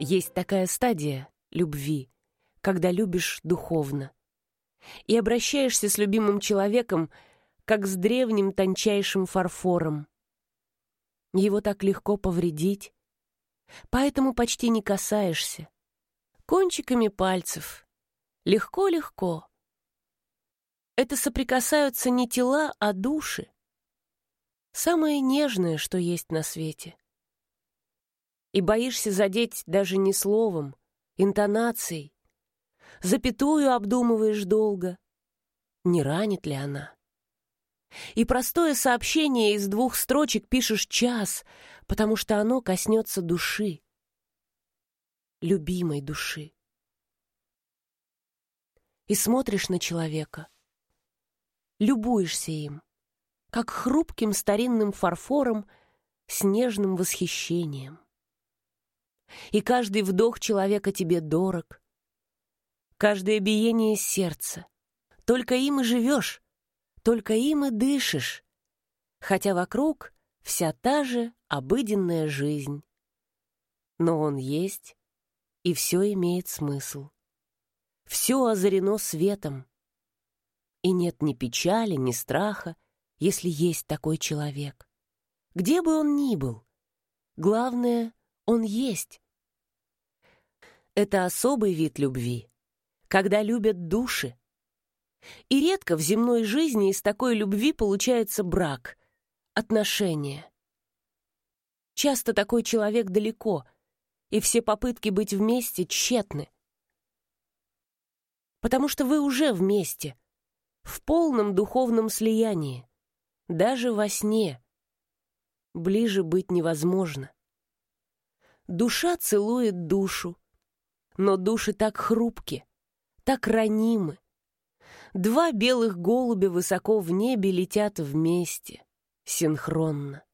Есть такая стадия любви, когда любишь духовно. И обращаешься с любимым человеком, как с древним тончайшим фарфором. Его так легко повредить, поэтому почти не касаешься. Кончиками пальцев. Легко-легко. Это соприкасаются не тела, а души. Самое нежное, что есть на свете. И боишься задеть даже не словом, интонацией. Запятую обдумываешь долго. Не ранит ли она? И простое сообщение из двух строчек пишешь час, потому что оно коснется души, любимой души. И смотришь на человека, любуешься им, как хрупким старинным фарфором с нежным восхищением. И каждый вдох человека тебе дорог, каждое биение сердца. Только им и живешь, только им и дышишь, хотя вокруг вся та же обыденная жизнь. Но он есть, и все имеет смысл. Все озарено светом. И нет ни печали, ни страха, если есть такой человек. Где бы он ни был, главное, он есть. Это особый вид любви, когда любят души, и редко в земной жизни из такой любви получается брак, отношения. Часто такой человек далеко, и все попытки быть вместе тщетны. Потому что вы уже вместе, в полном духовном слиянии, даже во сне. Ближе быть невозможно. Душа целует душу, но души так хрупки, так ранимы, Два белых голубя высоко в небе летят вместе, синхронно.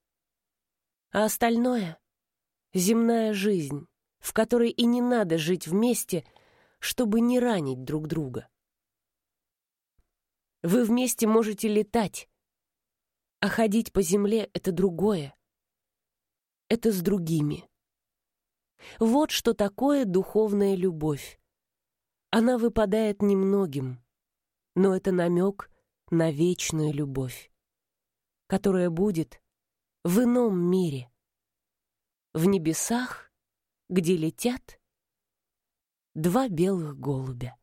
А остальное — земная жизнь, в которой и не надо жить вместе, чтобы не ранить друг друга. Вы вместе можете летать, а ходить по земле — это другое. Это с другими. Вот что такое духовная любовь. Она выпадает немногим — но это намек на вечную любовь, которая будет в ином мире, в небесах, где летят два белых голубя.